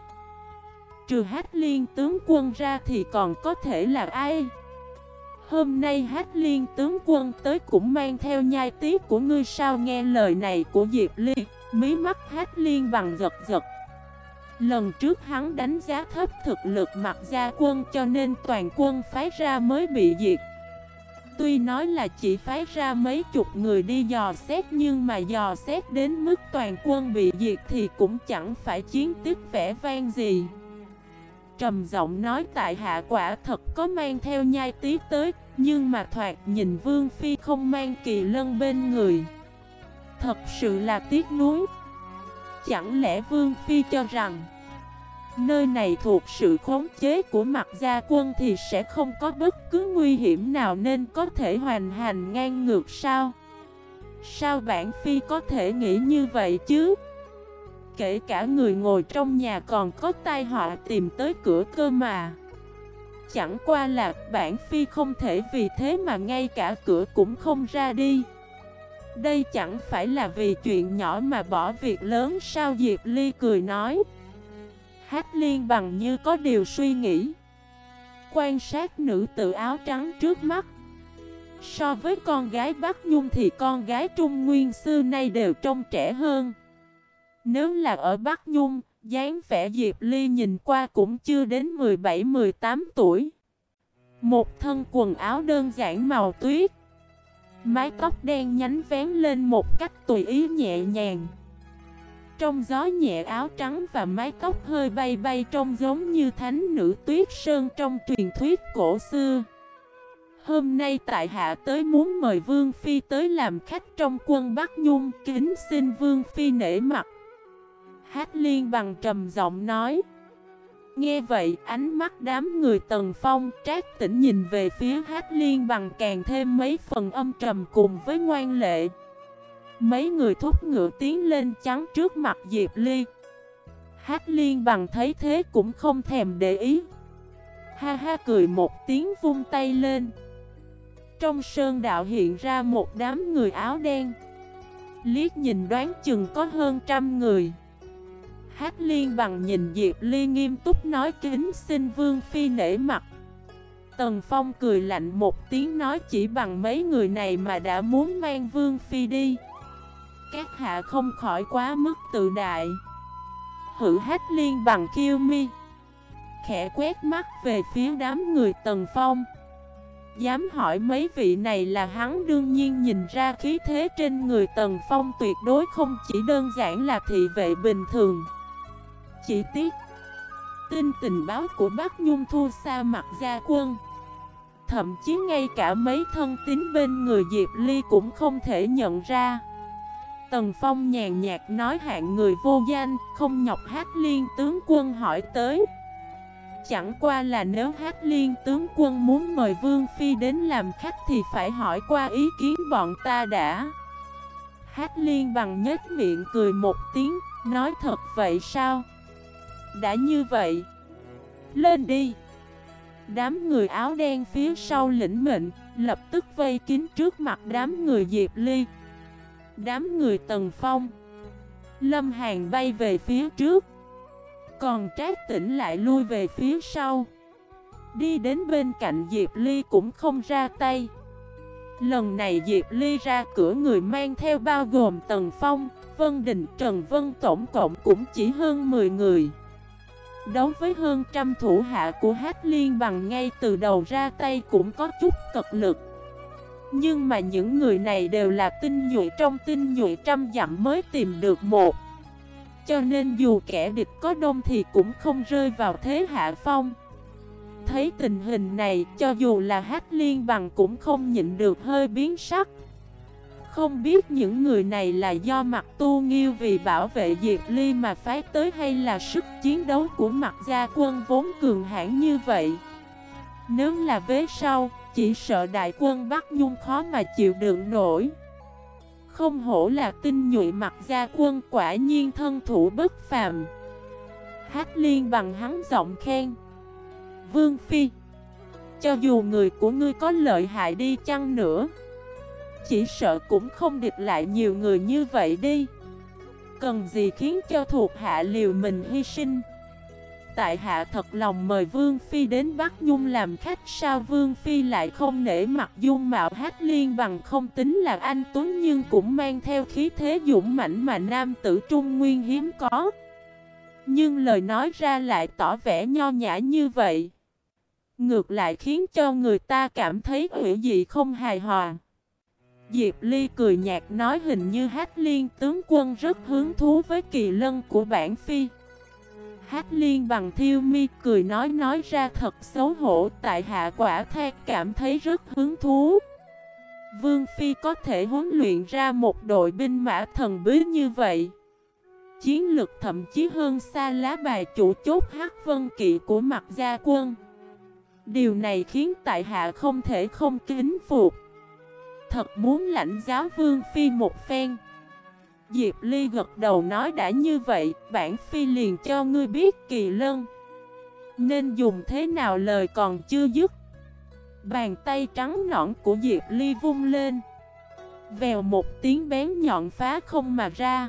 Trừ hát liên tướng quân ra thì còn có thể là ai? Hôm nay hát liên tướng quân tới cũng mang theo nhai tí của ngươi sao nghe lời này của Diệp Ly Mí mắt hát liên bằng giật giật Lần trước hắn đánh giá thấp thực lực mặt gia quân cho nên toàn quân phái ra mới bị diệt Tuy nói là chỉ phái ra mấy chục người đi dò xét nhưng mà dò xét đến mức toàn quân bị diệt thì cũng chẳng phải chiến tích vẻ vang gì trầm giọng nói tại hạ quả thật có mang theo nhai tí tới, nhưng mà thoạt nhìn Vương Phi không mang kỳ lân bên người. Thật sự là tiếc nuối. Chẳng lẽ Vương Phi cho rằng, Nơi này thuộc sự khống chế của mặt gia quân thì sẽ không có bất cứ nguy hiểm nào nên có thể hoàn hành ngang ngược sao? Sao bản Phi có thể nghĩ như vậy chứ? Kể cả người ngồi trong nhà còn có tai họa tìm tới cửa cơ mà Chẳng qua là bản phi không thể vì thế mà ngay cả cửa cũng không ra đi đây chẳng phải là vì chuyện nhỏ mà bỏ việc lớn sao Diệp Ly cười nói Hát liên bằng như có điều suy nghĩ Quan sát nữ tự áo trắng trước mắt So với con gái Bắc Nhung thì con gái Trung Nguyên xưa nay đều trông trẻ hơn nếu là ở Bắc Nhung, dáng vẻ Diệp Ly nhìn qua cũng chưa đến 17-18 tuổi. Một thân quần áo đơn giản màu tuyết. Mái tóc đen nhánh vén lên một cách tùy ý nhẹ nhàng. Trong gió nhẹ, áo trắng và mái tóc hơi bay bay trông giống như thánh nữ tuyết sơn trong truyền thuyết cổ xưa. Hôm nay tại hạ tới muốn mời Vương Phi tới làm khách trong quân Bắc Nhung, Kính xin Vương Phi nể mặt Hát liên bằng trầm giọng nói Nghe vậy, ánh mắt đám người tần phong trác tỉnh nhìn về phía hát liên bằng càng thêm mấy phần âm trầm cùng với ngoan lệ. Mấy người thúc ngựa tiến lên chắn trước mặt Diệp Ly. Hát liên bằng thấy thế cũng không thèm để ý. Ha ha cười một tiếng vung tay lên. Trong sơn đạo hiện ra một đám người áo đen. Liếc nhìn đoán chừng có hơn trăm người. Hát liên bằng nhìn Diệp Ly nghiêm túc nói kính xin Vương Phi nể mặt. Tần Phong cười lạnh một tiếng nói chỉ bằng mấy người này mà đã muốn mang Vương Phi đi. Các hạ không khỏi quá mức tự đại. Hử hát liên bằng kiêu mi. Khẽ quét mắt về phía đám người Tần Phong. Dám hỏi mấy vị này là hắn đương nhiên nhìn ra khí thế trên người Tần Phong tuyệt đối không chỉ đơn giản là thị vệ bình thường chỉ tiết Tin tình báo của Bắc Nhung thu xa mặt gia quân Thậm chí ngay cả mấy thân tín bên người Diệp Ly cũng không thể nhận ra Tần Phong nhàn nhạt nói hạng người vô danh Không nhọc hát liên tướng quân hỏi tới Chẳng qua là nếu Hát Liên tướng quân muốn mời Vương Phi đến làm khách thì phải hỏi qua ý kiến bọn ta đã. Hát Liên bằng nhếch miệng cười một tiếng, nói thật vậy sao? Đã như vậy, lên đi! Đám người áo đen phía sau lĩnh mệnh, lập tức vây kín trước mặt đám người Diệp Ly. Đám người Tần Phong Lâm Hàn bay về phía trước. Còn Trác tỉnh lại lui về phía sau. Đi đến bên cạnh Diệp Ly cũng không ra tay. Lần này Diệp Ly ra cửa người mang theo bao gồm Tần Phong, Vân Đình, Trần Vân tổng cộng cũng chỉ hơn 10 người đối với hơn trăm thủ hạ của Hát Liên bằng ngay từ đầu ra tay cũng có chút cật lực. Nhưng mà những người này đều là tinh nhuệ, trong tinh nhuệ trăm dặm mới tìm được một. Cho nên dù kẻ địch có đông thì cũng không rơi vào thế hạ phong. Thấy tình hình này, cho dù là Hát Liên bằng cũng không nhịn được hơi biến sắc không biết những người này là do mặt tu nghiêu vì bảo vệ Diệp Ly mà phái tới hay là sức chiến đấu của mặt gia quân vốn cường hãn như vậy. Nếu là vế sau, chỉ sợ đại quân Bắc Nhung khó mà chịu đựng nổi. Không hổ là tinh nhuệ mặt gia quân quả nhiên thân thủ bất phàm. Hát liên bằng hắn giọng khen. Vương Phi Cho dù người của ngươi có lợi hại đi chăng nữa chỉ sợ cũng không địch lại nhiều người như vậy đi. Cần gì khiến cho thuộc hạ liều mình hy sinh? Tại hạ thật lòng mời Vương Phi đến Bắc Nhung làm khách, Sao Vương Phi lại không nể mặt dung mạo hát liên bằng không tính là anh Tuấn Nhưng cũng mang theo khí thế dũng mãnh mà nam tử trung nguyên hiếm có. Nhưng lời nói ra lại tỏ vẻ nho nhã như vậy. Ngược lại khiến cho người ta cảm thấy hữu dị không hài hòa. Diệp Ly cười nhạt nói hình như Hát Liên tướng quân rất hứng thú với kỳ lân của bản phi. Hát Liên bằng thiêu mi cười nói nói ra thật xấu hổ, tại hạ quả thác cảm thấy rất hứng thú. Vương Phi có thể huấn luyện ra một đội binh mã thần bí như vậy. Chiến lực thậm chí hơn xa lá bài chủ chốt hắc vân kỵ của mặt gia quân. Điều này khiến tại hạ không thể không kính phục. Thật muốn lãnh giáo Vương Phi một phen. Diệp Ly gật đầu nói đã như vậy, Bản Phi liền cho ngươi biết kỳ lân. Nên dùng thế nào lời còn chưa dứt. Bàn tay trắng nõn của Diệp Ly vung lên. Vèo một tiếng bén nhọn phá không mà ra.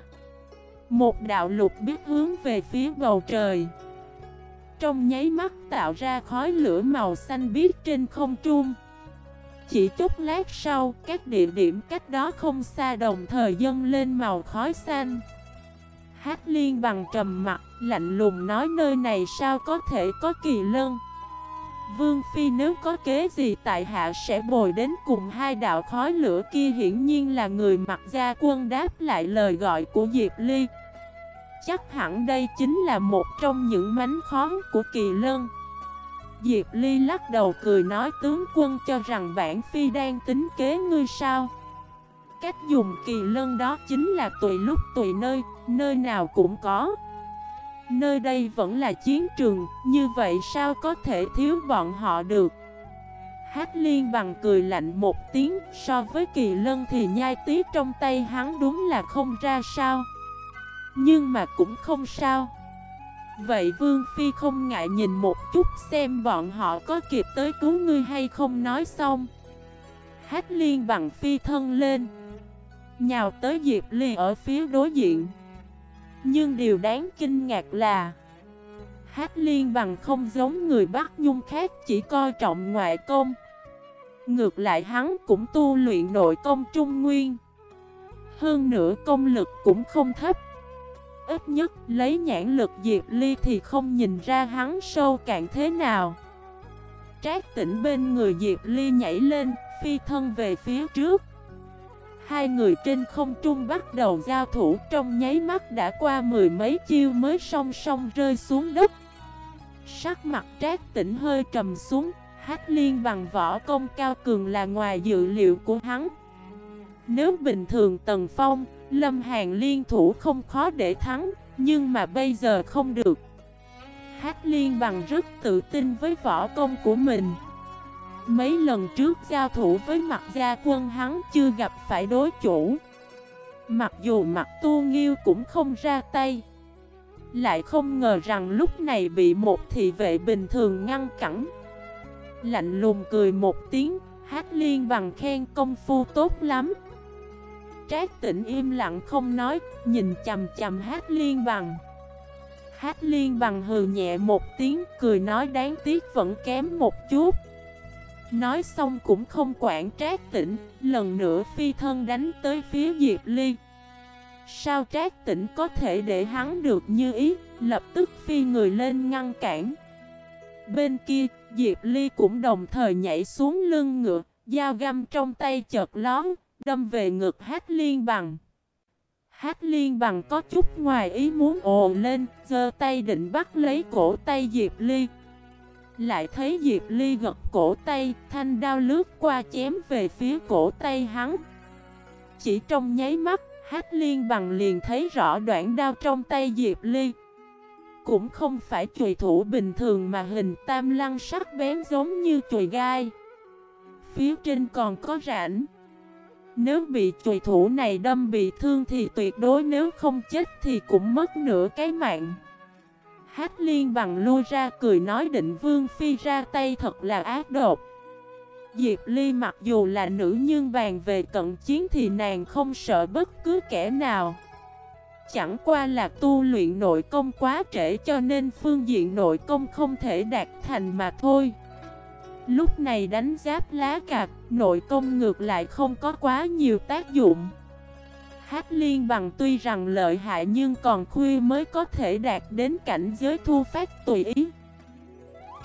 Một đạo lục biết hướng về phía bầu trời. Trong nháy mắt tạo ra khói lửa màu xanh biếc trên không trung chỉ chút lát sau, các địa điểm cách đó không xa đồng thời dâng lên màu khói xanh. Hát liên bằng trầm mặt, lạnh lùng nói nơi này sao có thể có kỳ lân. Vương Phi nếu có kế gì tại hạ sẽ bồi đến cùng hai đạo khói lửa kia hiển nhiên là người mặc gia quân đáp lại lời gọi của Diệp Ly. Chắc hẳn đây chính là một trong những mánh khó của kỳ lân. Diệp Ly lắc đầu cười nói tướng quân cho rằng bản phi đang tính kế ngươi sao? Cách dùng kỳ lân đó chính là tùy lúc tùy nơi, nơi nào cũng có. Nơi đây vẫn là chiến trường, như vậy sao có thể thiếu bọn họ được? Hát liên bằng cười lạnh một tiếng So với kỳ lân thì nhai tí trong tay hắn đúng là không ra sao. Nhưng mà cũng không sao. Vậy Vương Phi không ngại nhìn một chút xem bọn họ có kịp tới cứu ngươi hay không nói xong. Hát liên bằng phi thân lên. Nhào tới Diệp Ly ở phía đối diện. Nhưng điều đáng kinh ngạc là, Hát liên bằng không giống người Bắc Nhung khác chỉ coi trọng ngoại công. Ngược lại hắn cũng tu luyện nội công trung nguyên. Hơn nữa công lực cũng không thấp. Ít nhất lấy nhãn lực Diệp Ly thì không nhìn ra hắn sâu cạn thế nào. Trác tỉnh bên người Diệp Ly nhảy lên, phi thân về phía trước. Hai người trên không trung bắt đầu giao thủ trong nháy mắt đã qua mười mấy chiêu mới song song rơi xuống đất. Sắc mặt trác tỉnh hơi trầm xuống Hát liên bằng võ công cao cường là ngoài dự liệu của hắn. Nếu bình thường Tần Phong Lâm Hàn liên thủ không khó để thắng, nhưng mà bây giờ không được. Hát liên bằng rất tự tin với võ công của mình. Mấy lần trước giao thủ với mặt gia quân hắn chưa gặp phải đối chủ. Mặc dù mặt tu nghiêu cũng không ra tay. Lại không ngờ rằng lúc này bị một thị vệ bình thường ngăn cản. Lạnh lùng cười một tiếng Hát liên bằng khen công phu tốt lắm. Trác tỉnh im lặng không nói, Nhìn chầm chầm hát liên bằng. Hát liên bằng hừ nhẹ một tiếng, Cười nói đáng tiếc vẫn kém một chút. Nói xong cũng không quản trác tỉnh Lần nữa phi thân đánh tới phía Diệp Ly. Sao trác tỉnh có thể để hắn được như ý? Lập tức phi người lên ngăn cản. Bên kia, Diệp Ly cũng đồng thời nhảy xuống lưng ngựa, Dao găm trong tay chợt lón. Đâm về ngực hát liên bằng Hát liên bằng có chút ngoài ý muốn ồ lên giơ tay định bắt lấy cổ tay Diệp Ly lại thấy Diệp Ly gật cổ tay, thanh đao lướt qua chém về phía cổ tay hắn. Chỉ trong nháy mắt, Hát Liên bằng liền thấy rõ đoạn đao trong tay Diệp Ly. Cũng không phải chùy thủ bình thường mà hình tam lăng sắc bén giống như chùy gai. Phía trên còn có rãnh. Nếu bị chùy thủ này đâm bị thương thì tuyệt đối nếu không chết thì cũng mất nửa cái mạng. Hát liên bằng lui ra cười nói định vương phi ra tay thật là ác độc. Diệp Ly mặc dù là nữ nhưng bàn về cận chiến thì nàng không sợ bất cứ kẻ nào. Chẳng qua là tu luyện nội công quá trễ cho nên phương diện nội công không thể đạt thành mà thôi. Lúc này đánh giáp lá cạc, nội công ngược lại không có quá nhiều tác dụng. Hát liên bằng tuy rằng lợi hại nhưng còn khuya mới có thể đạt đến cảnh giới thu phát tùy ý.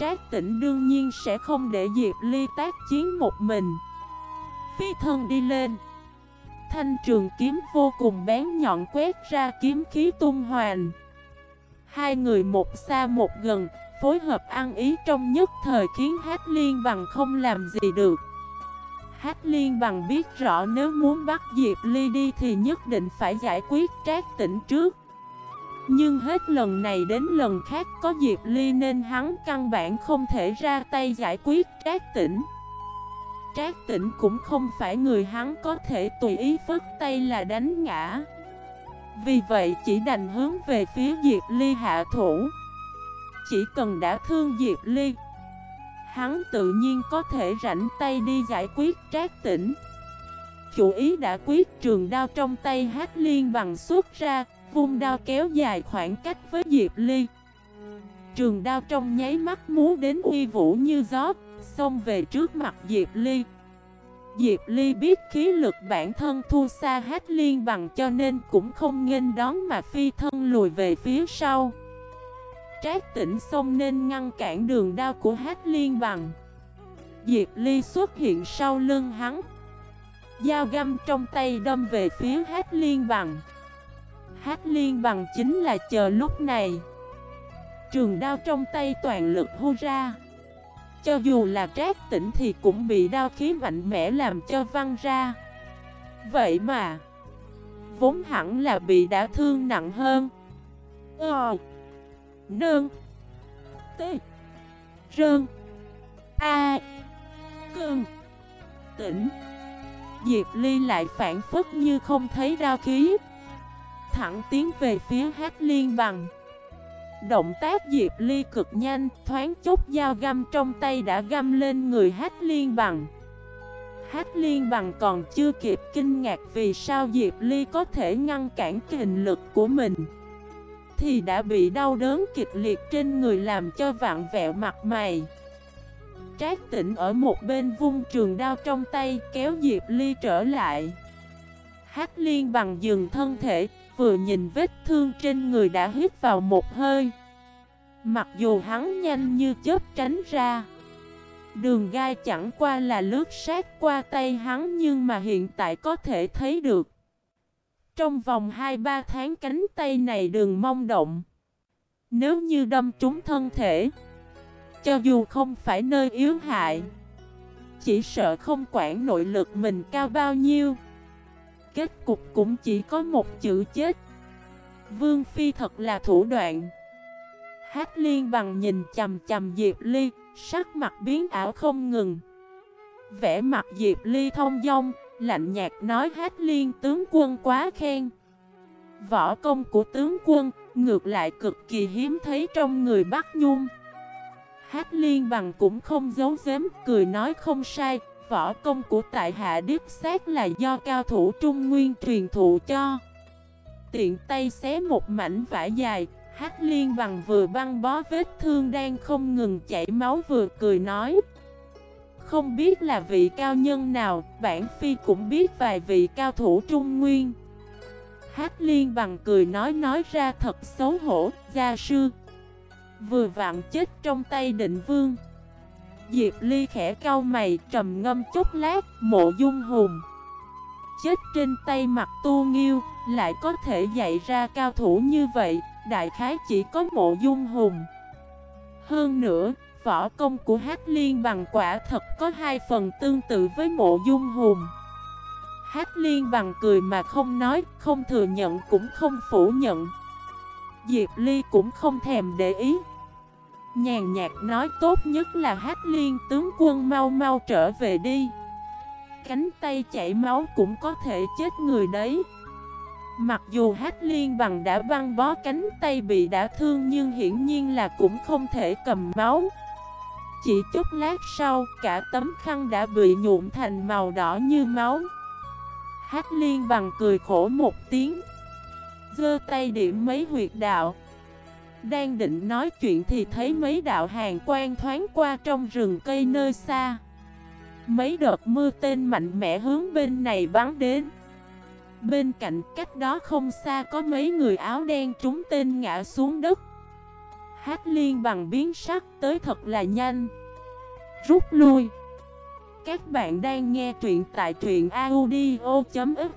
Trác tỉnh đương nhiên sẽ không để Diệp Ly tác chiến một mình. Phi thân đi lên. Thanh trường kiếm vô cùng bén nhọn quét ra kiếm khí tung hoàn Hai người một xa một gần Phối hợp ăn ý trong nhất thời khiến Hát liên bằng không làm gì được. Hát liên bằng biết rõ nếu muốn bắt Diệp Ly đi thì nhất định phải giải quyết trác tỉnh trước. Nhưng hết lần này đến lần khác có Diệp Ly nên hắn căn bản không thể ra tay giải quyết trác tỉnh. Trác tỉnh cũng không phải người hắn có thể tùy ý phất tay là đánh ngã. Vì vậy chỉ đành hướng về phía Diệp Ly hạ thủ. Chỉ cần đã thương Diệp Ly, Hắn tự nhiên có thể rảnh tay đi giải quyết trác tỉnh. Chủ ý đã quyết, trường đao trong tay hát liên bằng xuất ra, Vung đao kéo dài khoảng cách với Diệp Ly. Trường đao trong nháy mắt múa đến uy vũ như gió, Xông về trước mặt Diệp Ly. Diệp Ly biết khí lực bản thân thua xa hát liên bằng cho nên cũng không nghênh đón mà phi thân lùi về phía sau. Trác tỉnh xông nên ngăn cản đường đao của Hát Liên bằng. Diệp Ly xuất hiện sau lưng hắn. Dao găm trong tay đâm về phía Hát Liên bằng. Hát Liên bằng chính là chờ lúc này. Trường đao trong tay toàn lực hô ra. Cho dù là trác tỉnh thì cũng bị đao khí mạnh mẽ làm cho văng ra. Vậy mà, Vốn hẳn là bị đã thương nặng hơn. Ờ Nương. T Rơn. A. Cơn Tỉnh Diệp Ly lại phản phất như không thấy đao khí. Thẳng tiến về phía hát liên bằng. Động tác Diệp Ly cực nhanh, Thoáng chốt dao găm trong tay đã găm lên người hát liên bằng. Hát liên bằng còn chưa kịp kinh ngạc vì sao Diệp Ly có thể ngăn cản kình lực của mình thì đã bị đau đớn kịch liệt trên người làm cho vạn vẹo mặt mày. Trác tỉnh ở một bên vung trường đao trong tay, kéo Diệp Ly trở lại. Hát liên bằng dừng thân thể, Vừa nhìn vết thương trên người đã hít vào một hơi. Mặc dù hắn nhanh như chớp tránh ra, Đường gai chẳng qua là lướt sát qua tay hắn Nhưng mà hiện tại có thể thấy được trong vòng 2-3 tháng cánh tay này đừng mong động. Nếu như đâm trúng thân thể Cho dù không phải nơi yếu hại Chỉ sợ không quản nội lực mình cao bao nhiêu. Kết cục cũng chỉ có một chữ chết. Vương Phi thật là thủ đoạn. Hát liên bằng nhìn chầm chầm Diệp Ly, sắc mặt biến ảo không ngừng. Vẽ mặt Diệp Ly thông dong, lạnh nhạt nói Hát liên tướng quân quá khen. Võ công của tướng quân, ngược lại cực kỳ hiếm thấy trong người Bắc Nhung. Hát liên bằng cũng không giấu giếm, cười nói không sai, võ công của tại hạ điếp xác là do cao thủ Trung Nguyên truyền thụ cho. Tiện tay xé một mảnh vải dài, Hát liên bằng vừa băng bó vết thương đang không ngừng chảy máu vừa cười nói. Không biết là vị cao nhân nào, bản phi cũng biết vài vị cao thủ Trung Nguyên. Hát liên bằng cười nói nói ra thật xấu hổ, gia sư. Vừa vặn chết trong tay định vương. Diệp Ly khẽ cau mày, trầm ngâm chút lát, mộ dung hùng. Chết trên tay mặt tu nghiêu, lại có thể dạy ra cao thủ như vậy, đại khái chỉ có mộ dung hùng. Hơn nữa, võ công của Hát Liên bằng quả thật có hai phần tương tự với mộ dung hùng. Hát Liên bằng cười mà không nói, không thừa nhận cũng không phủ nhận. Diệp Ly cũng không thèm để ý. Nhàn nhạt nói tốt nhất là Hát Liên tướng quân mau mau trở về đi. Cánh tay chảy máu cũng có thể chết người đấy. Mặc dù Hát Liên bằng đã băng bó cánh tay bị đã thương nhưng hiển nhiên là cũng không thể cầm máu. Chỉ chút lát sau, cả tấm khăn đã bị nhuộm thành màu đỏ như máu. Hát Liên bằng cười khổ một tiếng. Dơ tay điểm mấy huyệt đạo. Đang định nói chuyện thì thấy mấy đạo hàng quan thoáng qua trong rừng cây nơi xa. Mấy đợt mưa tên mạnh mẽ hướng bên này bắn đến. Bên cạnh cách đó không xa có mấy người áo đen trúng tên ngã xuống đất Hát liên bằng biến sắc tới thật là nhanh. Rút lui. Các bạn đang nghe truyện tại truyện audio.fif